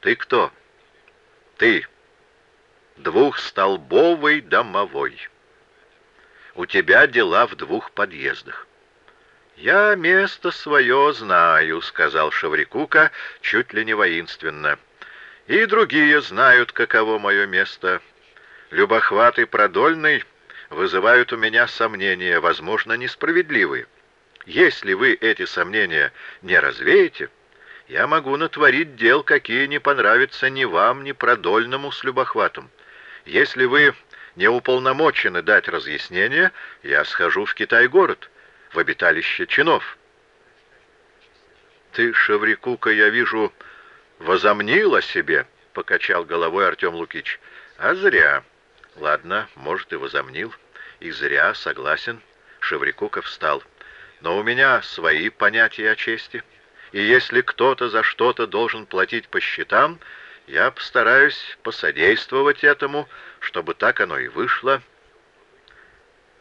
Ты кто? Ты, двухстолбовый домовой. У тебя дела в двух подъездах. «Я место свое знаю», — сказал Шаврикука чуть ли не воинственно. «И другие знают, каково мое место. Любохват продольный вызывают у меня сомнения, возможно, несправедливые. Если вы эти сомнения не развеете, я могу натворить дел, какие не понравятся ни вам, ни продольному с любохватом. Если вы не уполномочены дать разъяснение, я схожу в Китай-город» в обиталище чинов. «Ты, Шеврикука, я вижу, возомнил о себе», — покачал головой Артем Лукич. «А зря. Ладно, может, и возомнил. И зря, согласен». Шеврикука встал. «Но у меня свои понятия о чести. И если кто-то за что-то должен платить по счетам, я постараюсь посодействовать этому, чтобы так оно и вышло».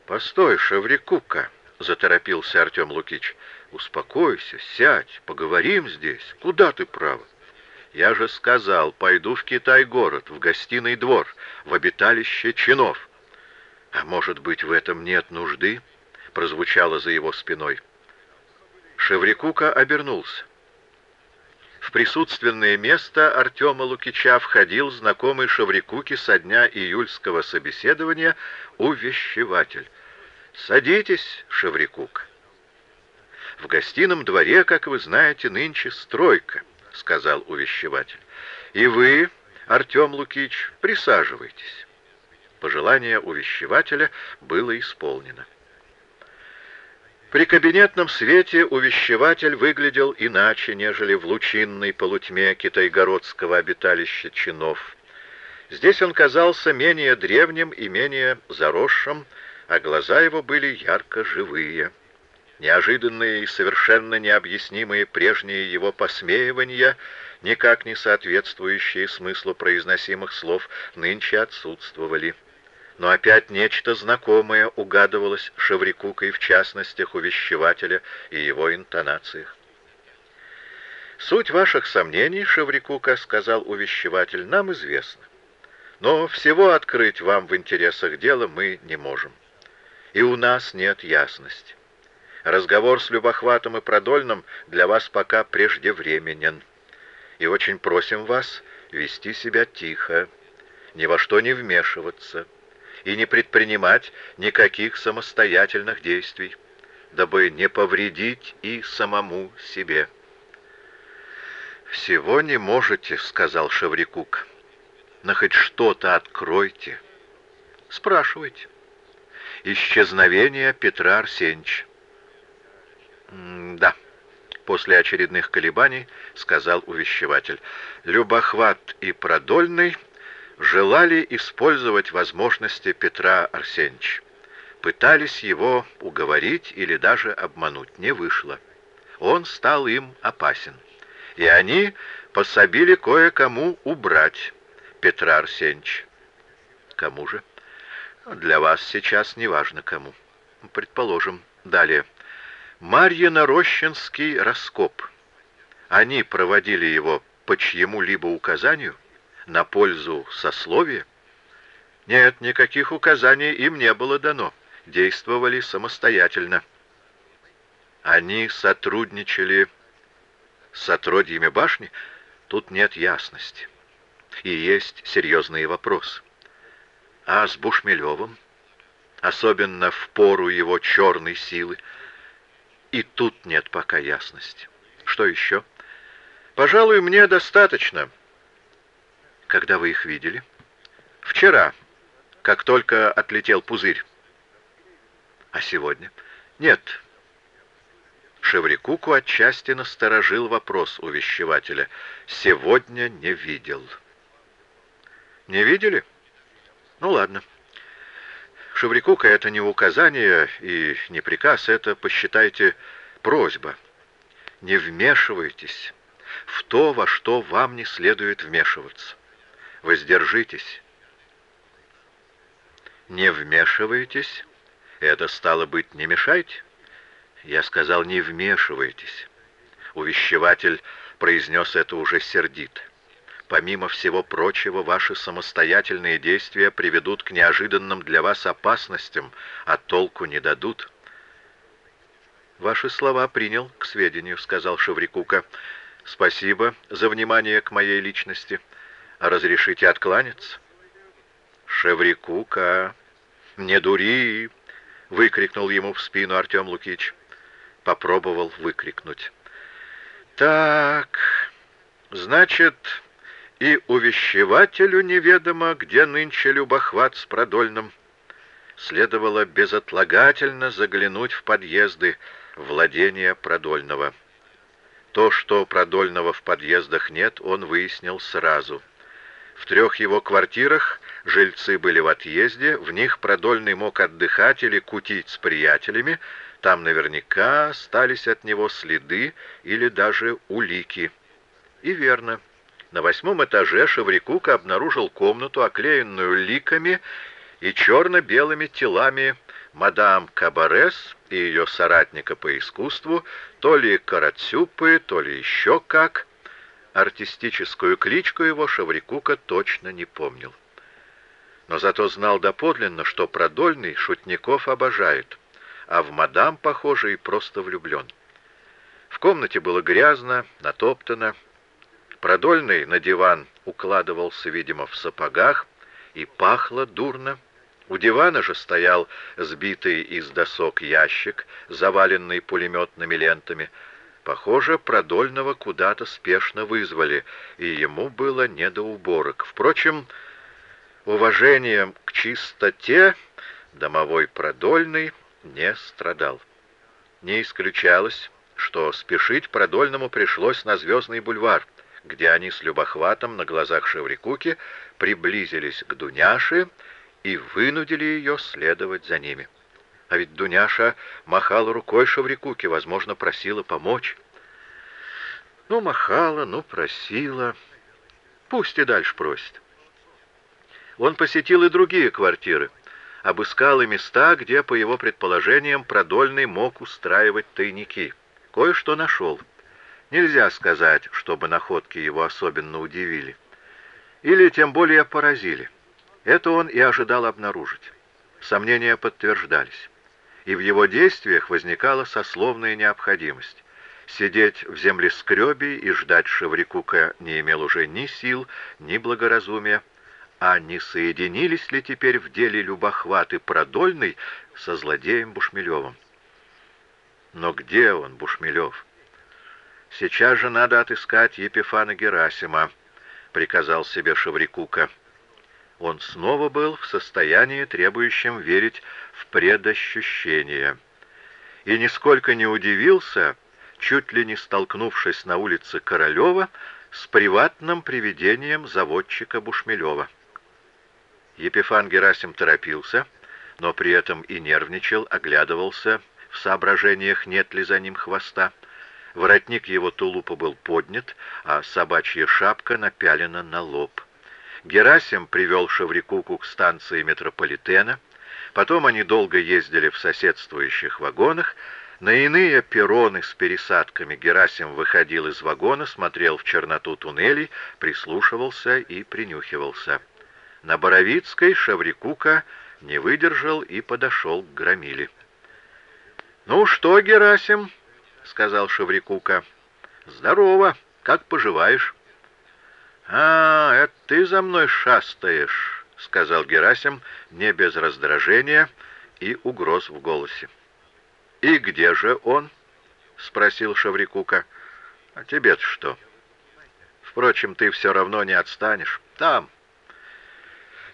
«Постой, Шеврикука», — заторопился Артем Лукич. «Успокойся, сядь, поговорим здесь. Куда ты, право?» «Я же сказал, пойду в Китай-город, в гостиный двор, в обиталище чинов». «А может быть, в этом нет нужды?» — прозвучало за его спиной. Шеврикука обернулся. В присутственное место Артема Лукича входил знакомый Шеврикуке со дня июльского собеседования увещеватель. «Садитесь, Шеврикук». «В гостином дворе, как вы знаете, нынче стройка», — сказал увещеватель. «И вы, Артем Лукич, присаживайтесь». Пожелание увещевателя было исполнено. При кабинетном свете увещеватель выглядел иначе, нежели в лучинной полутьме китайгородского обиталища чинов. Здесь он казался менее древним и менее заросшим, а глаза его были ярко живые. Неожиданные и совершенно необъяснимые прежние его посмеивания, никак не соответствующие смыслу произносимых слов, нынче отсутствовали. Но опять нечто знакомое угадывалось Шеврикукой в частностях увещевателя и его интонациях. «Суть ваших сомнений, Шеврикука, — сказал увещеватель, — нам известна. Но всего открыть вам в интересах дела мы не можем и у нас нет ясности. Разговор с Любохватом и Продольным для вас пока преждевременен, и очень просим вас вести себя тихо, ни во что не вмешиваться и не предпринимать никаких самостоятельных действий, дабы не повредить и самому себе. «Всего не можете», — сказал Шеврикук. «Но хоть что-то откройте. Спрашивайте» исчезновение Петра Арсеньевича. «Да», — после очередных колебаний сказал увещеватель, «Любохват и Продольный желали использовать возможности Петра Арсеньевича. Пытались его уговорить или даже обмануть. Не вышло. Он стал им опасен. И они пособили кое-кому убрать Петра Арсеньевича. Кому же? Для вас сейчас не важно кому. Предположим. Далее. Марьино-Рощинский раскоп. Они проводили его по чьему-либо указанию? На пользу сословия? Нет, никаких указаний им не было дано. Действовали самостоятельно. Они сотрудничали с отродьями башни? Тут нет ясности. И есть серьезные вопросы. А с Бушмелевым, особенно в пору его черной силы, и тут нет пока ясности. Что еще? Пожалуй, мне достаточно. Когда вы их видели? Вчера, как только отлетел пузырь. А сегодня? Нет. Шеврикуку отчасти насторожил вопрос увещевателя. Сегодня не видел. Не видели? — ну ладно. Шеврикука это не указание и не приказ, это, посчитайте, просьба. Не вмешивайтесь в то, во что вам не следует вмешиваться. Воздержитесь. Не вмешивайтесь, это стало быть, не мешайте. Я сказал, не вмешивайтесь. Увещеватель произнес это уже сердит. Помимо всего прочего, ваши самостоятельные действия приведут к неожиданным для вас опасностям, а толку не дадут. «Ваши слова принял к сведению», — сказал Шеврикука. «Спасибо за внимание к моей личности. Разрешите откланяться?» «Шеврикука, не дури!» — выкрикнул ему в спину Артем Лукич. Попробовал выкрикнуть. «Так, значит, и увещевателю неведомо, где нынче любохват с продольным. Следовало безотлагательно заглянуть в подъезды владения продольного. То, что продольного в подъездах нет, он выяснил сразу. В трех его квартирах жильцы были в отъезде, в них продольный мог отдыхать или кутить с приятелями, там наверняка остались от него следы или даже улики. И верно. На восьмом этаже Шеврикука обнаружил комнату, оклеенную ликами и черно-белыми телами мадам Кабарес и ее соратника по искусству, то ли Карацюпы, то ли еще как. Артистическую кличку его Шеврикука точно не помнил. Но зато знал доподлинно, что Продольный шутников обожает, а в мадам, похоже, и просто влюблен. В комнате было грязно, натоптано, Продольный на диван укладывался, видимо, в сапогах, и пахло дурно. У дивана же стоял сбитый из досок ящик, заваленный пулеметными лентами. Похоже, Продольного куда-то спешно вызвали, и ему было не до уборок. Впрочем, уважением к чистоте домовой Продольный не страдал. Не исключалось, что спешить Продольному пришлось на Звездный бульвар — где они с Любохватом на глазах Шеврикуки приблизились к Дуняше и вынудили ее следовать за ними. А ведь Дуняша махала рукой Шеврикуке, возможно, просила помочь. Ну, махала, ну, просила. Пусть и дальше просит. Он посетил и другие квартиры, обыскал и места, где, по его предположениям, Продольный мог устраивать тайники. Кое-что нашел. Нельзя сказать, чтобы находки его особенно удивили. Или тем более поразили. Это он и ожидал обнаружить. Сомнения подтверждались. И в его действиях возникала сословная необходимость. Сидеть в землескребе и ждать Шеврикука не имел уже ни сил, ни благоразумия, а не соединились ли теперь в деле Любохват и Продольный со злодеем Бушмелевым? Но где он, Бушмелев? «Сейчас же надо отыскать Епифана Герасима», — приказал себе Шеврикука. Он снова был в состоянии, требующем верить в предощущение. И нисколько не удивился, чуть ли не столкнувшись на улице Королева, с приватным привидением заводчика Бушмелева. Епифан Герасим торопился, но при этом и нервничал, оглядывался в соображениях, нет ли за ним хвоста. Воротник его тулупа был поднят, а собачья шапка напялена на лоб. Герасим привел Шеврикуку к станции метрополитена. Потом они долго ездили в соседствующих вагонах. На иные перроны с пересадками Герасим выходил из вагона, смотрел в черноту туннелей, прислушивался и принюхивался. На Боровицкой Шеврикука не выдержал и подошел к Громиле. «Ну что, Герасим?» — сказал Шеврикука. «Здорово! Как поживаешь?» «А, это ты за мной шастаешь», — сказал Герасим, не без раздражения и угроз в голосе. «И где же он?» — спросил Шеврикука. «А тебе-то что?» «Впрочем, ты все равно не отстанешь. Там,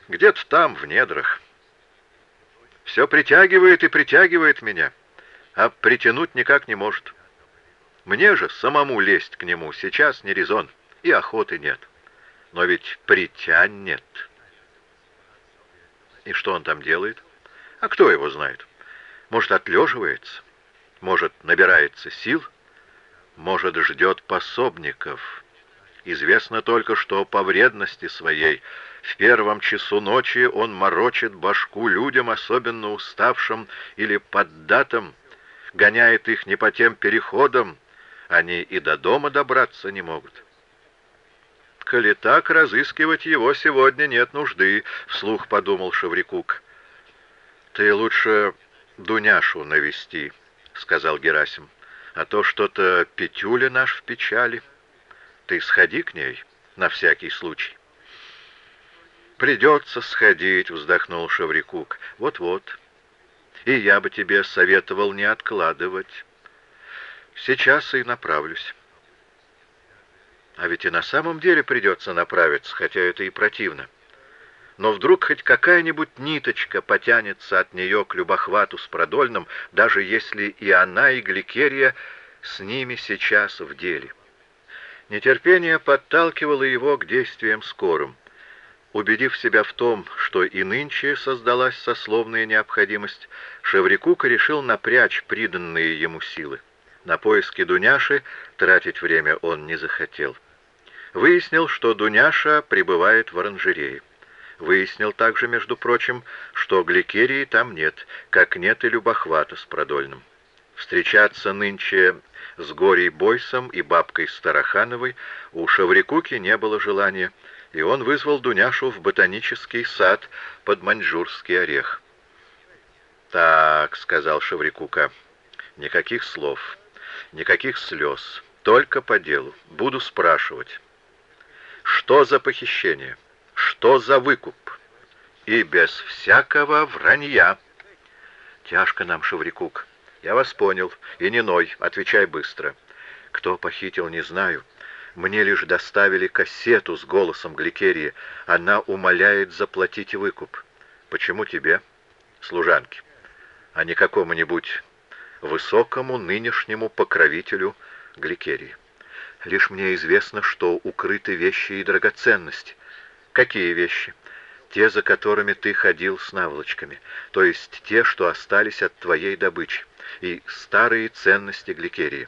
где-то там, в недрах. Все притягивает и притягивает меня, а притянуть никак не может». Мне же самому лезть к нему сейчас не резон, и охоты нет. Но ведь притянет. И что он там делает? А кто его знает? Может, отлеживается? Может, набирается сил? Может, ждет пособников? Известно только, что по вредности своей в первом часу ночи он морочит башку людям, особенно уставшим или поддатым, гоняет их не по тем переходам, они и до дома добраться не могут. Коли так, разыскивать его сегодня нет нужды», — вслух подумал Шаврикук. «Ты лучше Дуняшу навести», — сказал Герасим, — «а то что-то Петюля наш в печали. Ты сходи к ней на всякий случай». «Придется сходить», — вздохнул Шаврикук. «Вот-вот. И я бы тебе советовал не откладывать. Сейчас и направлюсь». А ведь и на самом деле придется направиться, хотя это и противно. Но вдруг хоть какая-нибудь ниточка потянется от нее к любохвату с продольным, даже если и она, и Гликерия с ними сейчас в деле. Нетерпение подталкивало его к действиям скорым. Убедив себя в том, что и нынче создалась сословная необходимость, Шеврикука решил напрячь приданные ему силы. На поиски Дуняши тратить время он не захотел. Выяснил, что Дуняша пребывает в оранжерее. Выяснил также, между прочим, что гликерии там нет, как нет и любохвата с продольным. Встречаться нынче с Горей Бойсом и бабкой Старохановой у Шаврикуки не было желания, и он вызвал Дуняшу в ботанический сад под маньчжурский орех. «Так», — сказал Шаврикука, — «никаких слов, никаких слез, только по делу. Буду спрашивать, что за похищение, что за выкуп, и без всякого вранья». «Тяжко нам, Шаврикук. Я вас понял, и не ной, отвечай быстро. Кто похитил, не знаю». Мне лишь доставили кассету с голосом Гликерии. Она умоляет заплатить выкуп. Почему тебе, служанке, а не какому-нибудь высокому нынешнему покровителю Гликерии? Лишь мне известно, что укрыты вещи и драгоценности. Какие вещи? Те, за которыми ты ходил с наволочками, то есть те, что остались от твоей добычи, и старые ценности Гликерии.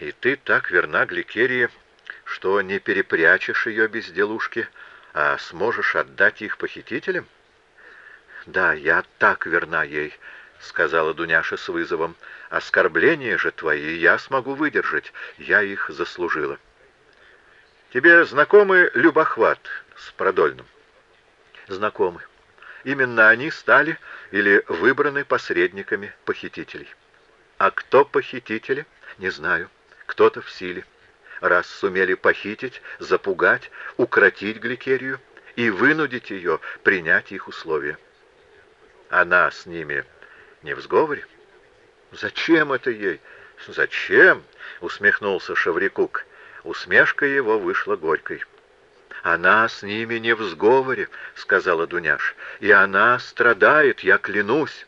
И ты так верна Гликерии, что не перепрячешь ее безделушки, а сможешь отдать их похитителям? Да, я так верна ей, — сказала Дуняша с вызовом. Оскорбления же твои я смогу выдержать, я их заслужила. Тебе знакомы Любохват с Продольным? Знакомы. Именно они стали или выбраны посредниками похитителей. А кто похитители? Не знаю кто-то в силе. Раз сумели похитить, запугать, укротить Гликерию и вынудить ее принять их условия. Она с ними не в сговоре? Зачем это ей? Зачем? Усмехнулся Шаврикук. Усмешка его вышла горькой. «Она с ними не в сговоре», — сказала Дуняш, — «и она страдает, я клянусь».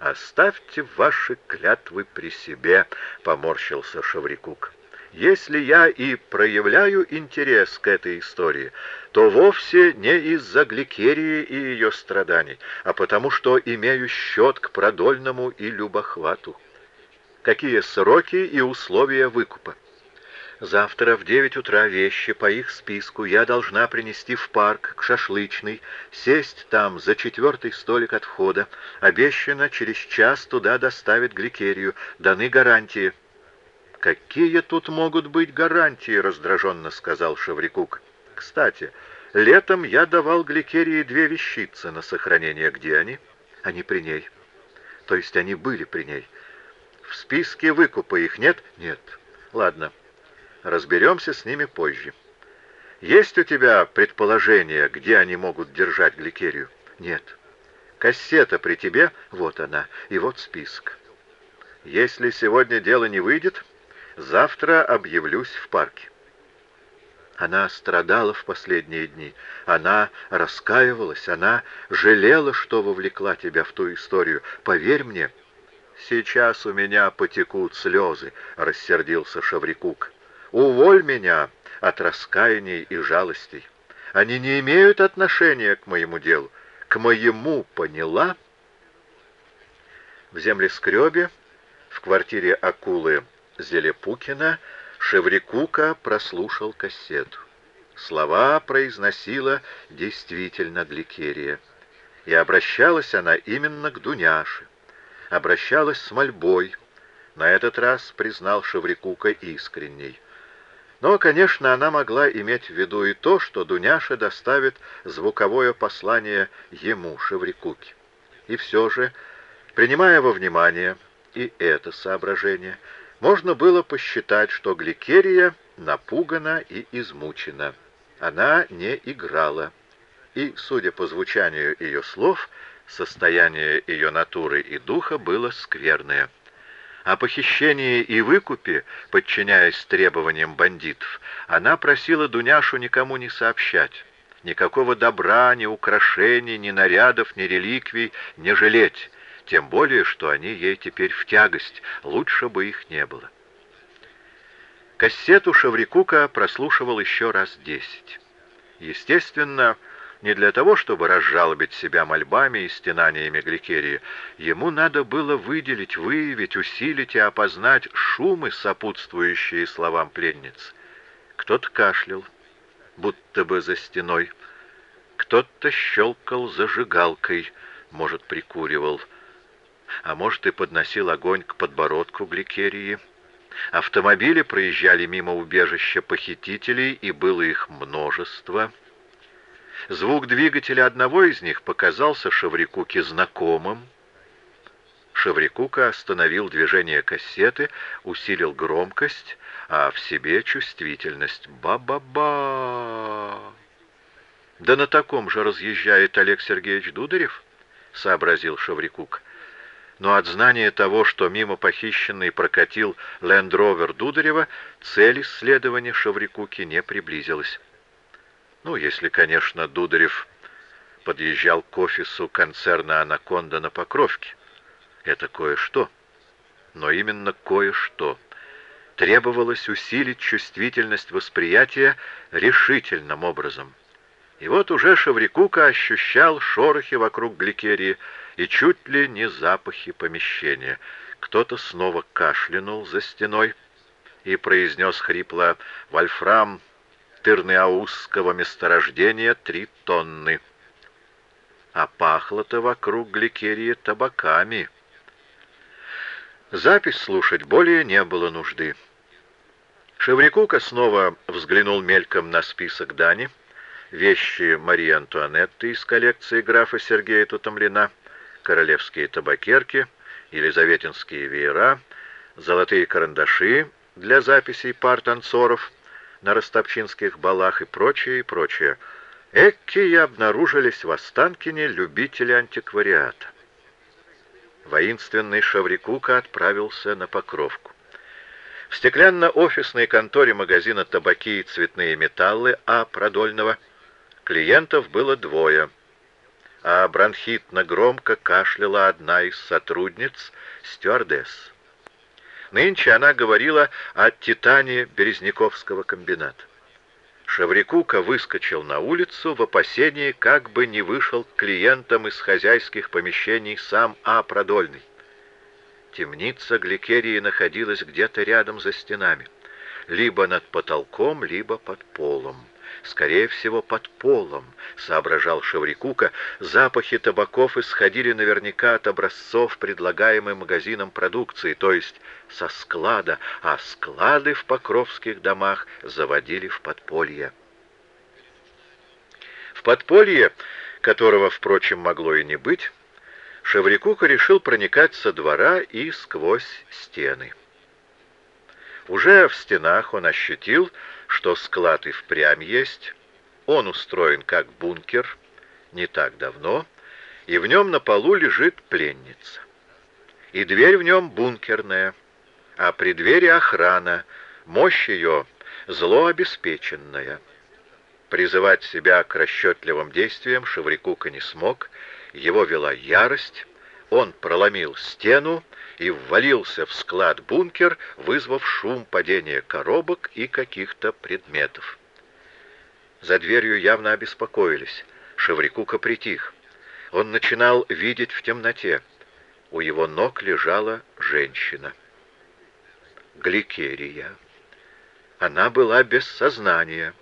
«Оставьте ваши клятвы при себе», — поморщился Шаврикук. «Если я и проявляю интерес к этой истории, то вовсе не из-за Гликерии и ее страданий, а потому что имею счет к продольному и любохвату. Какие сроки и условия выкупа? Завтра в девять утра вещи по их списку я должна принести в парк к шашлычной, сесть там за четвертый столик от входа. Обещано, через час туда доставят гликерию. Даны гарантии. «Какие тут могут быть гарантии?» — раздраженно сказал Шеврикук. «Кстати, летом я давал гликерии две вещицы на сохранение. Где они?» «Они при ней». «То есть они были при ней?» «В списке выкупа их нет?» «Нет». «Ладно». Разберемся с ними позже. Есть у тебя предположение, где они могут держать гликерию? Нет. Кассета при тебе? Вот она. И вот список. Если сегодня дело не выйдет, завтра объявлюсь в парке. Она страдала в последние дни. Она раскаивалась. Она жалела, что вовлекла тебя в ту историю. Поверь мне, сейчас у меня потекут слезы, — рассердился Шаврикук. Уволь меня от раскаяний и жалостей. Они не имеют отношения к моему делу. К моему, поняла? В землескребе, в квартире акулы Зелепукина, Шеврикука прослушал кассету. Слова произносила действительно Гликерия. И обращалась она именно к Дуняше. Обращалась с мольбой. На этот раз признал Шеврикука искренней. Но, конечно, она могла иметь в виду и то, что Дуняша доставит звуковое послание ему, Шеврикуке. И все же, принимая во внимание и это соображение, можно было посчитать, что Гликерия напугана и измучена. Она не играла, и, судя по звучанию ее слов, состояние ее натуры и духа было скверное. О похищении и выкупе, подчиняясь требованиям бандитов, она просила Дуняшу никому не сообщать. Никакого добра, ни украшений, ни нарядов, ни реликвий не жалеть, тем более, что они ей теперь в тягость, лучше бы их не было. Кассету Шаврикука прослушивал еще раз десять. Естественно, не для того, чтобы разжалобить себя мольбами и стенаниями Гликерии. Ему надо было выделить, выявить, усилить и опознать шумы, сопутствующие словам пленниц. Кто-то кашлял, будто бы за стеной. Кто-то щелкал зажигалкой, может, прикуривал, а может, и подносил огонь к подбородку Гликерии. Автомобили проезжали мимо убежища похитителей, и было их множество — Звук двигателя одного из них показался Шаврикуке знакомым. Шаврикука остановил движение кассеты, усилил громкость, а в себе чувствительность. Ба-ба-ба! Да на таком же разъезжает Олег Сергеевич Дударев, сообразил Шаврикук. Но от знания того, что мимо похищенный прокатил лендровер Дударева, цель исследования Шаврикуки не приблизилась. Ну, если, конечно, Дударев подъезжал к офису концерна «Анаконда» на Покровке. Это кое-что. Но именно кое-что. Требовалось усилить чувствительность восприятия решительным образом. И вот уже Шаврикука ощущал шорохи вокруг Гликерии и чуть ли не запахи помещения. Кто-то снова кашлянул за стеной и произнес хрипло «Вольфрам, тырныаузского месторождения три тонны. А пахло-то вокруг гликерии табаками. Запись слушать более не было нужды. Шеврикука снова взглянул мельком на список Дани, вещи Марии Антуанетты из коллекции графа Сергея Тутомлина, королевские табакерки, елизаветинские веера, золотые карандаши для записей пар танцоров — на ростовчинских балах и прочее, и прочее. Эккие обнаружились в Останкине любители антиквариата. Воинственный Шаврикука отправился на Покровку. В стеклянно-офисной конторе магазина «Табаки и цветные металлы» А. Продольного клиентов было двое, а бронхитно-громко кашляла одна из сотрудниц, стюардесс. Нынче она говорила о титане Березняковского комбината. Шаврикука выскочил на улицу в опасении, как бы не вышел к клиентам из хозяйских помещений сам А. Продольный. Темница Гликерии находилась где-то рядом за стенами, либо над потолком, либо под полом скорее всего, под полом, соображал Шеврикука. Запахи табаков исходили наверняка от образцов, предлагаемой магазином продукции, то есть со склада, а склады в покровских домах заводили в подполье. В подполье, которого, впрочем, могло и не быть, Шеврикука решил проникать со двора и сквозь стены. Уже в стенах он ощутил, что склад и впрямь есть. Он устроен как бункер не так давно, и в нем на полу лежит пленница. И дверь в нем бункерная, а при двери охрана, мощь ее зло обеспеченная. Призывать себя к расчетливым действиям Шеврикука не смог, его вела ярость, он проломил стену и ввалился в склад-бункер, вызвав шум падения коробок и каких-то предметов. За дверью явно обеспокоились. Шеврикука притих. Он начинал видеть в темноте. У его ног лежала женщина. Гликерия. Она была без сознания.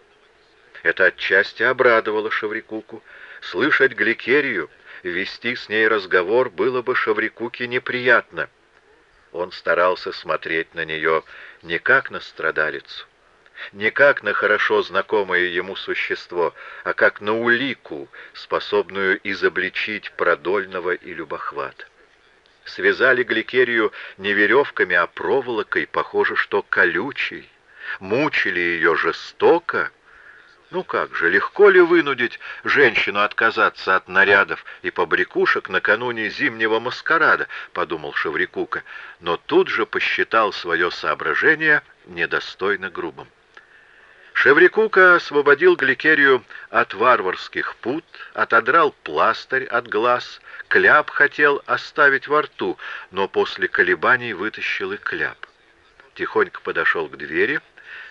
Это отчасти обрадовало Шеврикуку. Слышать Гликерию, вести с ней разговор было бы Шеврикуке неприятно — он старался смотреть на нее не как на страдалицу, не как на хорошо знакомое ему существо, а как на улику, способную изобличить продольного и любохвата. Связали Гликерию не веревками, а проволокой, похоже, что колючей. Мучили ее жестоко. Ну как же, легко ли вынудить женщину отказаться от нарядов и побрякушек накануне зимнего маскарада, подумал Шеврикука, но тут же посчитал свое соображение недостойно грубым. Шеврикука освободил Гликерию от варварских пут, отодрал пластырь от глаз, кляп хотел оставить во рту, но после колебаний вытащил и кляп. Тихонько подошел к двери,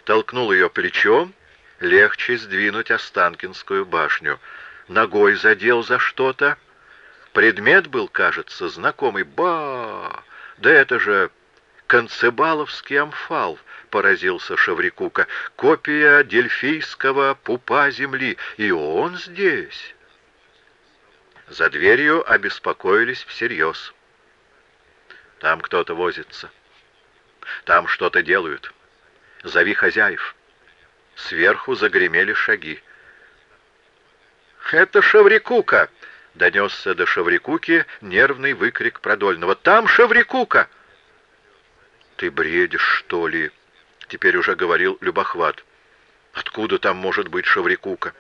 толкнул ее плечом, легче сдвинуть Останкинскую башню. Ногой задел за что-то. Предмет был, кажется, знакомый. Ба! Да это же Концебаловский амфал, поразился Шаврикука. Копия дельфийского пупа земли. И он здесь. За дверью обеспокоились всерьез. Там кто-то возится. Там что-то делают. Зови хозяев. Сверху загремели шаги. «Это Шаврикука!» — донесся до Шаврикуки нервный выкрик Продольного. «Там Шаврикука!» «Ты бредишь, что ли?» — теперь уже говорил Любохват. «Откуда там может быть Шаврикука?»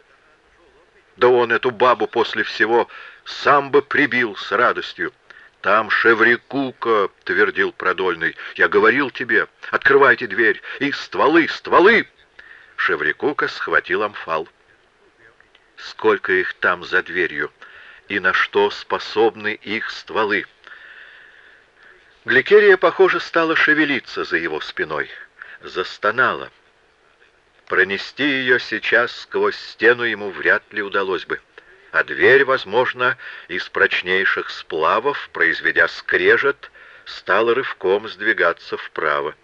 «Да он эту бабу после всего сам бы прибил с радостью». «Там Шеврикука!» — твердил Продольный. «Я говорил тебе, открывайте дверь! И стволы, стволы!» Шеврикука схватил амфал. «Сколько их там за дверью! И на что способны их стволы!» Гликерия, похоже, стала шевелиться за его спиной. Застонала. Пронести ее сейчас сквозь стену ему вряд ли удалось бы. А дверь, возможно, из прочнейших сплавов, произведя скрежет, стала рывком сдвигаться вправо.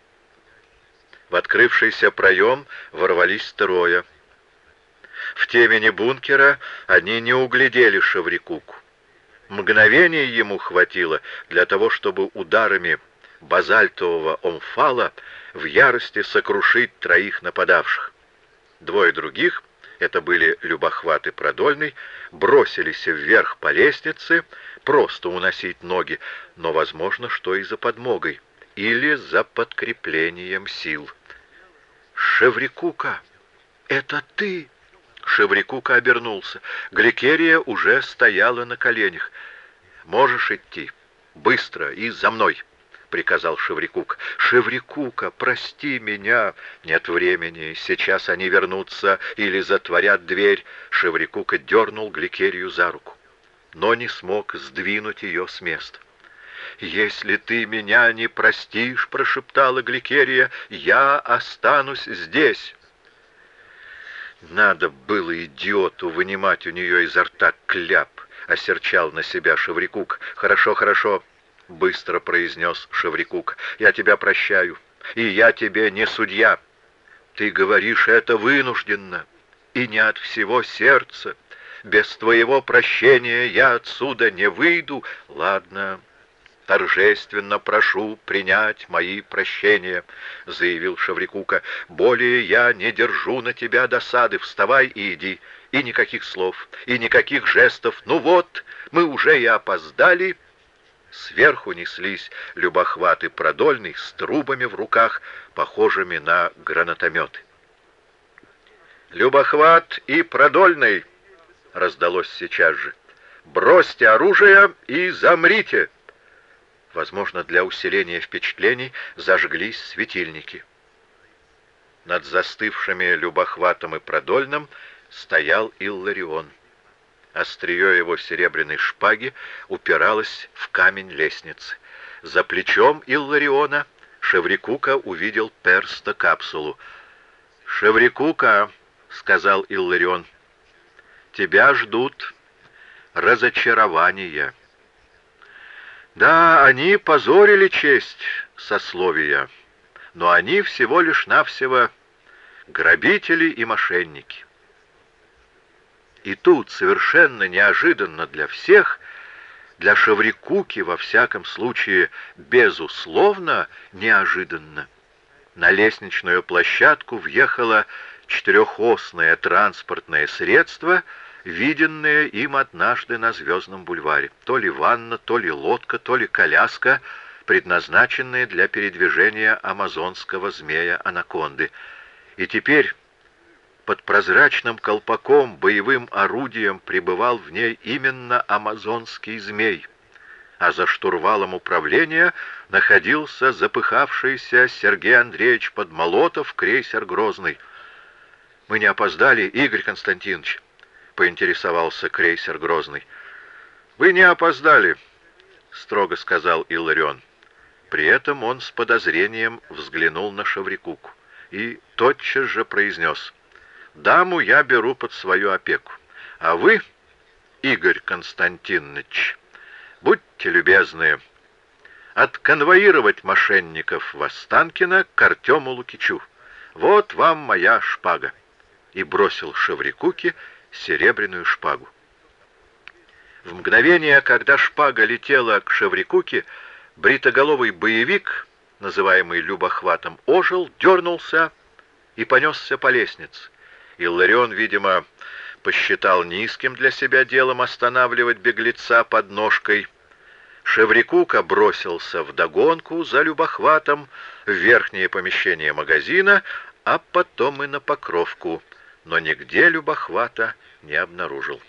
В открывшийся проем ворвались трое. В темени бункера они не углядели Шаврикуку. Мгновение ему хватило для того, чтобы ударами базальтового омфала в ярости сокрушить троих нападавших. Двое других, это были Любохват и Продольный, бросились вверх по лестнице, просто уносить ноги, но, возможно, что и за подмогой, или за подкреплением сил. «Шеврикука, это ты!» Шеврикука обернулся. Гликерия уже стояла на коленях. «Можешь идти. Быстро и за мной!» — приказал Шеврикук. «Шеврикука, прости меня!» «Нет времени. Сейчас они вернутся или затворят дверь». Шеврикука дернул Гликерию за руку, но не смог сдвинуть ее с места. «Если ты меня не простишь, — прошептала Гликерия, — я останусь здесь». Надо было идиоту вынимать у нее изо рта кляп, осерчал на себя Шеврикук. «Хорошо, хорошо», — быстро произнес Шеврикук, — «я тебя прощаю, и я тебе не судья. Ты говоришь это вынужденно и не от всего сердца. Без твоего прощения я отсюда не выйду. Ладно, торжественно прошу принять мои прощения», — заявил Шаврикука. «Более я не держу на тебя досады. Вставай и иди. И никаких слов, и никаких жестов. Ну вот, мы уже и опоздали». Сверху неслись любохваты продольный с трубами в руках, похожими на гранатометы. «Любохват и продольный!» — раздалось сейчас же. «Бросьте оружие и замрите!» Возможно, для усиления впечатлений зажглись светильники. Над застывшими любохватом и продольным стоял Илларион. Острие его серебряной шпаги упиралось в камень лестницы. За плечом Иллариона Шеврикука увидел перста капсулу. «Шеврикука», — сказал Илларион, — «тебя ждут разочарования». Да, они позорили честь сословия, но они всего лишь навсего грабители и мошенники. И тут, совершенно неожиданно для всех, для Шаврикуки, во всяком случае, безусловно, неожиданно, на лестничную площадку въехало четырехосное транспортное средство, виденное им однажды на Звездном бульваре. То ли ванна, то ли лодка, то ли коляска, предназначенная для передвижения амазонского змея-анаконды. И теперь под прозрачным колпаком боевым орудием пребывал в ней именно амазонский змей, а за штурвалом управления находился запыхавшийся Сергей Андреевич Подмолотов, крейсер «Грозный». «Мы не опоздали, Игорь Константинович?» — поинтересовался крейсер «Грозный». «Вы не опоздали», — строго сказал Илларион. При этом он с подозрением взглянул на Шаврикуку и тотчас же произнес — Даму я беру под свою опеку. А вы, Игорь Константинович, будьте любезны, отконвоировать мошенников в Останкино к Артему Лукичу. Вот вам моя шпага. И бросил Шеврикуке серебряную шпагу. В мгновение, когда шпага летела к Шеврикуке, бритоголовый боевик, называемый Любохватом, ожил, дернулся и понесся по лестнице. Илларион, видимо, посчитал низким для себя делом останавливать беглеца под ножкой. Шеврикука бросился в догонку за любохватом в верхнее помещение магазина, а потом и на покровку, но нигде любохвата не обнаружил.